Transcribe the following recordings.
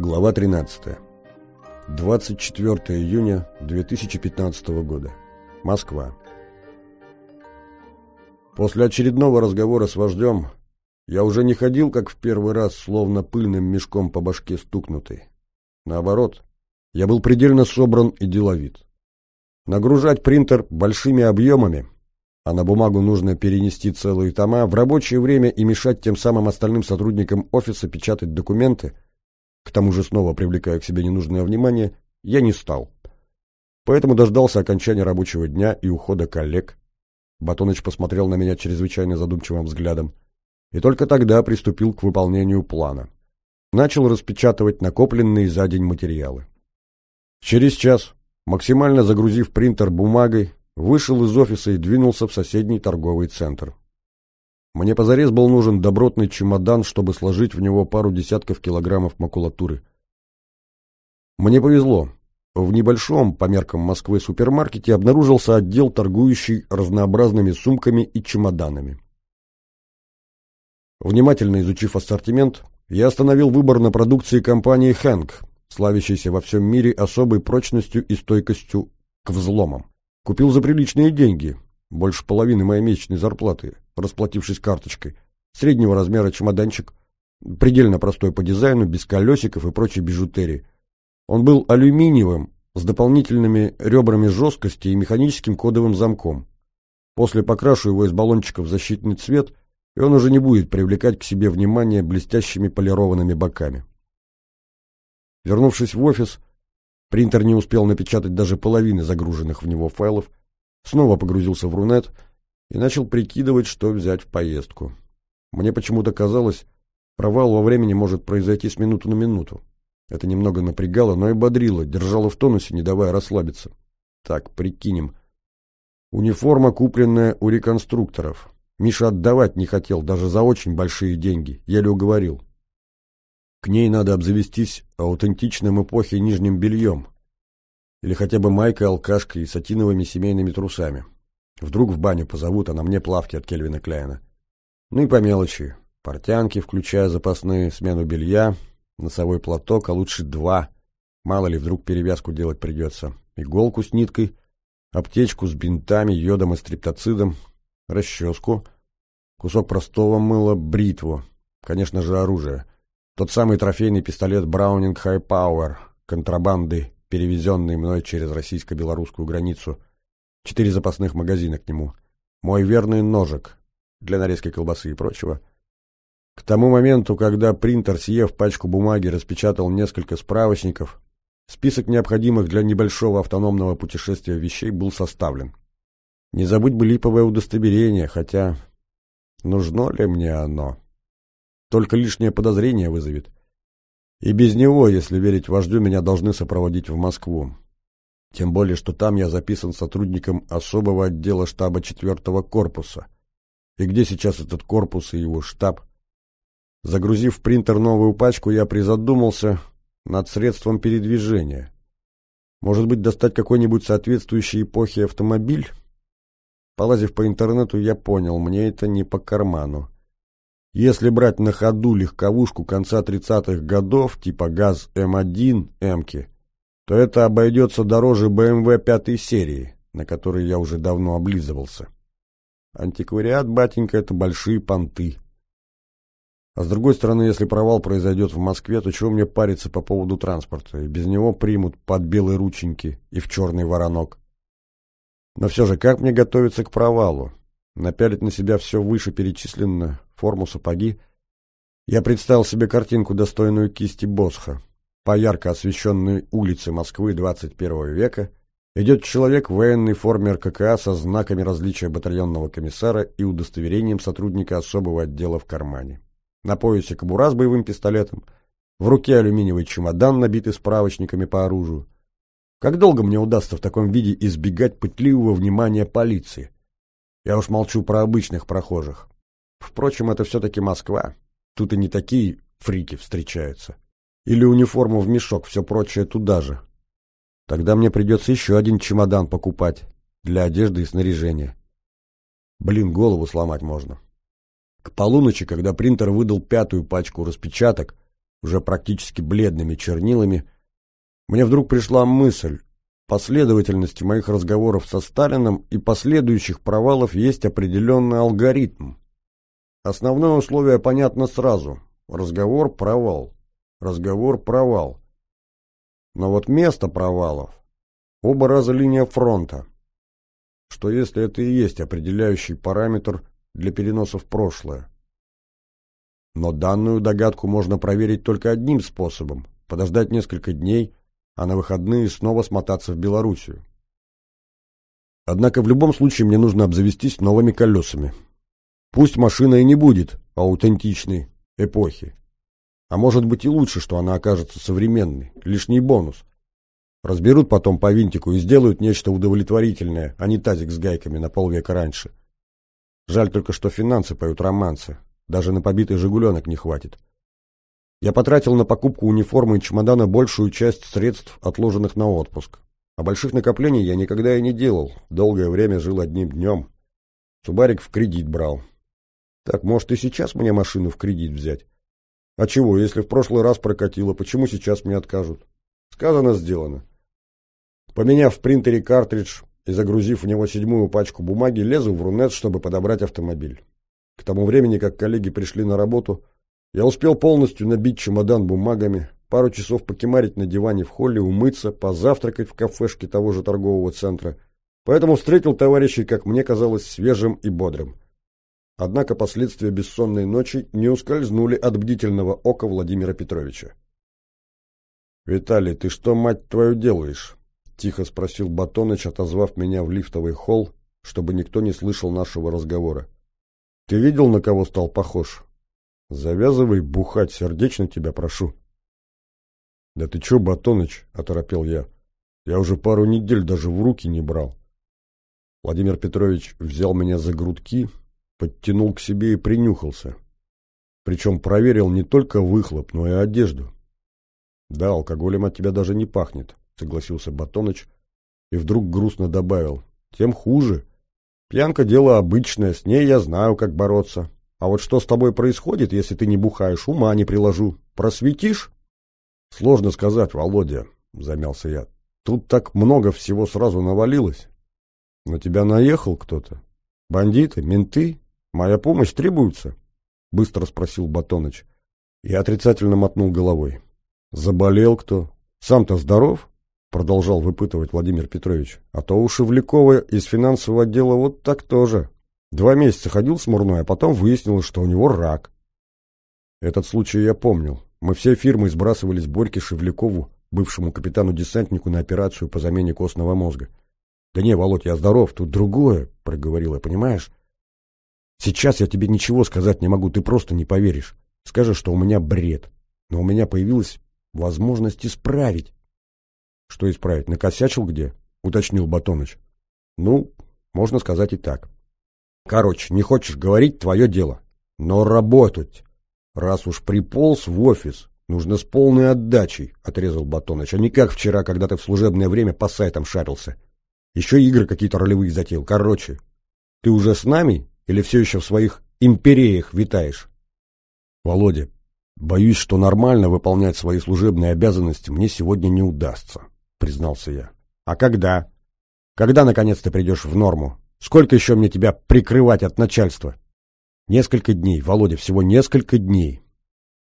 Глава 13. 24 июня 2015 года. Москва. После очередного разговора с вождем я уже не ходил, как в первый раз, словно пыльным мешком по башке стукнутый. Наоборот, я был предельно собран и деловит. Нагружать принтер большими объемами, а на бумагу нужно перенести целые тома, в рабочее время и мешать тем самым остальным сотрудникам офиса печатать документы, к тому же снова привлекая к себе ненужное внимание, я не стал. Поэтому дождался окончания рабочего дня и ухода коллег. Батоныч посмотрел на меня чрезвычайно задумчивым взглядом и только тогда приступил к выполнению плана. Начал распечатывать накопленные за день материалы. Через час, максимально загрузив принтер бумагой, вышел из офиса и двинулся в соседний торговый центр. Мне позарез был нужен добротный чемодан, чтобы сложить в него пару десятков килограммов макулатуры. Мне повезло. В небольшом, по меркам Москвы, супермаркете обнаружился отдел, торгующий разнообразными сумками и чемоданами. Внимательно изучив ассортимент, я остановил выбор на продукции компании «Хэнк», славящейся во всем мире особой прочностью и стойкостью к взломам. Купил за приличные деньги, больше половины моей месячной зарплаты, расплатившись карточкой. Среднего размера чемоданчик, предельно простой по дизайну, без колесиков и прочей бижутерии. Он был алюминиевым, с дополнительными ребрами жесткости и механическим кодовым замком. После покрашу его из баллончика в защитный цвет, и он уже не будет привлекать к себе внимание блестящими полированными боками. Вернувшись в офис, принтер не успел напечатать даже половины загруженных в него файлов, снова погрузился в Рунет и начал прикидывать, что взять в поездку. Мне почему-то казалось, провал во времени может произойти с минуты на минуту. Это немного напрягало, но и бодрило, держало в тонусе, не давая расслабиться. Так, прикинем. Униформа, купленная у реконструкторов. Миша отдавать не хотел, даже за очень большие деньги. Еле уговорил. К ней надо обзавестись аутентичным эпохи нижним бельем. Или хотя бы майкой-алкашкой и сатиновыми семейными трусами. Вдруг в баню позовут, а на мне плавки от Кельвина Кляйна. Ну и по мелочи. Портянки, включая запасные, смену белья, носовой платок, а лучше два. Мало ли, вдруг перевязку делать придется. Иголку с ниткой, аптечку с бинтами, йодом и стриптоцидом, расческу, кусок простого мыла, бритву, конечно же, оружие. Тот самый трофейный пистолет Браунинг High Power, контрабанды, перевезенный мной через российско-белорусскую границу – четыре запасных магазина к нему, мой верный ножик для нарезки колбасы и прочего. К тому моменту, когда принтер, съев пачку бумаги, распечатал несколько справочников, список необходимых для небольшого автономного путешествия вещей был составлен. Не забыть бы липовое удостоверение, хотя нужно ли мне оно? Только лишнее подозрение вызовет. И без него, если верить вождю, меня должны сопроводить в Москву. Тем более, что там я записан сотрудником особого отдела штаба 4-го корпуса. И где сейчас этот корпус и его штаб? Загрузив в принтер новую пачку, я призадумался над средством передвижения. Может быть, достать какой-нибудь соответствующей эпохе автомобиль? Полазив по интернету, я понял, мне это не по карману. Если брать на ходу легковушку конца 30-х годов, типа ГАЗ-М1, эмки, то это обойдется дороже БМВ пятой серии, на которой я уже давно облизывался. Антиквариат, батенька, это большие понты. А с другой стороны, если провал произойдет в Москве, то чего мне париться по поводу транспорта? И без него примут под белые рученьки и в черный воронок. Но все же, как мне готовиться к провалу? Напялить на себя все вышеперечисленное, форму, сапоги? Я представил себе картинку, достойную кисти Босха. По ярко освещенной улице Москвы 21 века идет человек в военной форме РККА со знаками различия батальонного комиссара и удостоверением сотрудника особого отдела в кармане. На поясе кобура с боевым пистолетом, в руке алюминиевый чемодан, набитый справочниками по оружию. Как долго мне удастся в таком виде избегать пытливого внимания полиции? Я уж молчу про обычных прохожих. Впрочем, это все-таки Москва. Тут и не такие фрики встречаются. Или униформу в мешок, все прочее туда же. Тогда мне придется еще один чемодан покупать для одежды и снаряжения. Блин, голову сломать можно. К полуночи, когда принтер выдал пятую пачку распечаток, уже практически бледными чернилами, мне вдруг пришла мысль, последовательности моих разговоров со Сталином и последующих провалов есть определенный алгоритм. Основное условие понятно сразу. Разговор – провал. Разговор – провал. Но вот место провалов – оба раза линия фронта. Что если это и есть определяющий параметр для переноса в прошлое? Но данную догадку можно проверить только одним способом – подождать несколько дней – а на выходные снова смотаться в Белоруссию. Однако в любом случае мне нужно обзавестись новыми колесами. Пусть машина и не будет аутентичной эпохи. А может быть и лучше, что она окажется современной, лишний бонус. Разберут потом по винтику и сделают нечто удовлетворительное, а не тазик с гайками на полвека раньше. Жаль только, что финансы поют романсы. Даже на побитый «Жигуленок» не хватит. Я потратил на покупку униформы и чемодана большую часть средств, отложенных на отпуск. А больших накоплений я никогда и не делал. Долгое время жил одним днем. Субарик в кредит брал. Так, может, и сейчас мне машину в кредит взять? А чего, если в прошлый раз прокатило, почему сейчас мне откажут? Сказано, сделано. Поменяв в принтере картридж и загрузив в него седьмую пачку бумаги, лезу в Рунет, чтобы подобрать автомобиль. К тому времени, как коллеги пришли на работу, я успел полностью набить чемодан бумагами, пару часов покемарить на диване в холле, умыться, позавтракать в кафешке того же торгового центра, поэтому встретил товарищей, как мне казалось, свежим и бодрым. Однако последствия бессонной ночи не ускользнули от бдительного ока Владимира Петровича. «Виталий, ты что, мать твою, делаешь?» — тихо спросил Батоныч, отозвав меня в лифтовый холл, чтобы никто не слышал нашего разговора. «Ты видел, на кого стал похож?» Завязывай бухать, сердечно тебя прошу. Да ты чё, Батоныч, оторопел я. Я уже пару недель даже в руки не брал. Владимир Петрович взял меня за грудки, подтянул к себе и принюхался. Причем проверил не только выхлоп, но и одежду. Да, алкоголем от тебя даже не пахнет, согласился Батоныч и вдруг грустно добавил. Тем хуже. Пьянка дело обычное, с ней я знаю, как бороться. А вот что с тобой происходит, если ты не бухаешь, ума не приложу. Просветишь? Сложно сказать, Володя, замялся я. Тут так много всего сразу навалилось. На тебя наехал кто-то? Бандиты? Менты? Моя помощь требуется? Быстро спросил Батоныч. Я отрицательно мотнул головой. Заболел кто? Сам-то здоров? Продолжал выпытывать Владимир Петрович. А то у Шевлякова из финансового отдела вот так тоже. Два месяца ходил смурной, а потом выяснилось, что у него рак. Этот случай я помнил. Мы все фирмы сбрасывались Борьке Шевлякову, бывшему капитану-десантнику, на операцию по замене костного мозга. «Да не, Володь, я здоров, тут другое», — проговорила, понимаешь? «Сейчас я тебе ничего сказать не могу, ты просто не поверишь. Скажешь, что у меня бред. Но у меня появилась возможность исправить». «Что исправить? Накосячил где?» — уточнил Батоныч. «Ну, можно сказать и так». Короче, не хочешь говорить, твое дело. Но работать. Раз уж приполз в офис, нужно с полной отдачей, отрезал Батоныч, а не как вчера, когда ты в служебное время по сайтам шарился. Еще игры какие-то ролевые затеял. Короче, ты уже с нами или все еще в своих империях витаешь? Володя, боюсь, что нормально выполнять свои служебные обязанности мне сегодня не удастся, признался я. А когда? Когда, наконец, ты придешь в норму? Сколько еще мне тебя прикрывать от начальства? Несколько дней, Володя, всего несколько дней.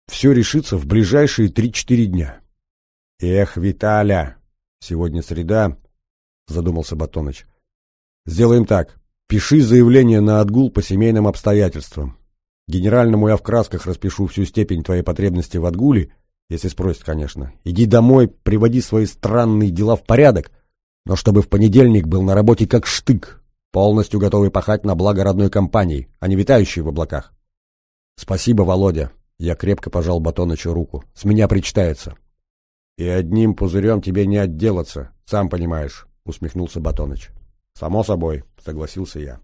Все решится в ближайшие три-четыре дня. Эх, Виталя, сегодня среда, задумался Батоныч. Сделаем так. Пиши заявление на отгул по семейным обстоятельствам. Генеральному я в красках распишу всю степень твоей потребности в отгуле, если спросит, конечно. Иди домой, приводи свои странные дела в порядок, но чтобы в понедельник был на работе как штык, полностью готовый пахать на благо родной компании, а не витающий в облаках. Спасибо, Володя. Я крепко пожал Батонычу руку. С меня причитается. И одним пузырем тебе не отделаться, сам понимаешь, усмехнулся Батоныч. Само собой, согласился я.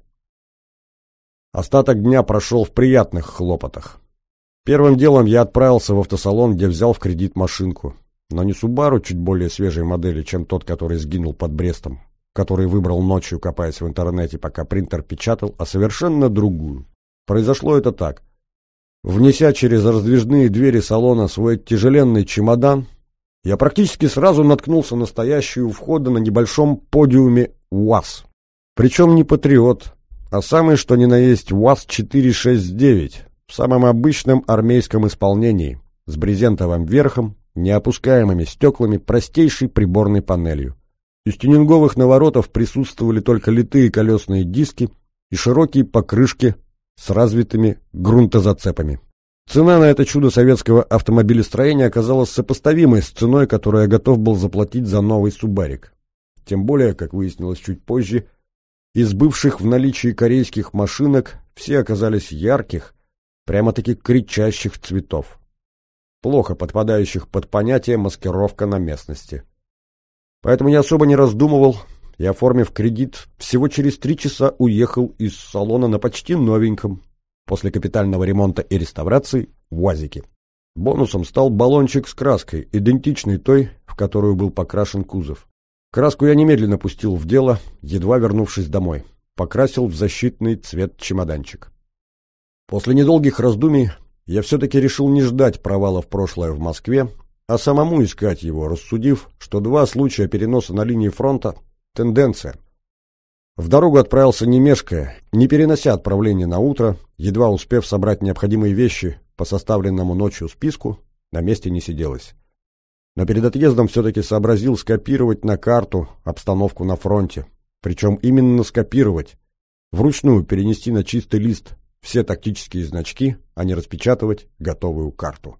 Остаток дня прошел в приятных хлопотах. Первым делом я отправился в автосалон, где взял в кредит машинку. Но не Субару чуть более свежей модели, чем тот, который сгинул под Брестом, который выбрал ночью, копаясь в интернете, пока принтер печатал, а совершенно другую. Произошло это так. Внеся через раздвижные двери салона свой тяжеленный чемодан, я практически сразу наткнулся на стоящую у входа на небольшом подиуме УАЗ. Причем не «Патриот», а самый что ни на есть УАЗ-469 в самом обычном армейском исполнении, с брезентовым верхом, неопускаемыми стеклами, простейшей приборной панелью. Из тюнинговых наворотов присутствовали только литые колесные диски и широкие покрышки с развитыми грунтозацепами. Цена на это чудо советского автомобилестроения оказалась сопоставимой с ценой, которую я готов был заплатить за новый «Субарик». Тем более, как выяснилось чуть позже, из бывших в наличии корейских машинок все оказались ярких, прямо-таки кричащих цветов, плохо подпадающих под понятие маскировка на местности. Поэтому я особо не раздумывал и, оформив кредит, всего через три часа уехал из салона на почти новеньком, после капитального ремонта и реставрации, УАЗике. Бонусом стал баллончик с краской, идентичный той, в которую был покрашен кузов. Краску я немедленно пустил в дело, едва вернувшись домой. Покрасил в защитный цвет чемоданчик. После недолгих раздумий я все-таки решил не ждать провала в прошлое в Москве, а самому искать его, рассудив, что два случая переноса на линии фронта Тенденция. В дорогу отправился не мешкая, не перенося отправление на утро, едва успев собрать необходимые вещи по составленному ночью списку, на месте не сиделось. Но перед отъездом все-таки сообразил скопировать на карту обстановку на фронте. Причем именно скопировать. Вручную перенести на чистый лист все тактические значки, а не распечатывать готовую карту.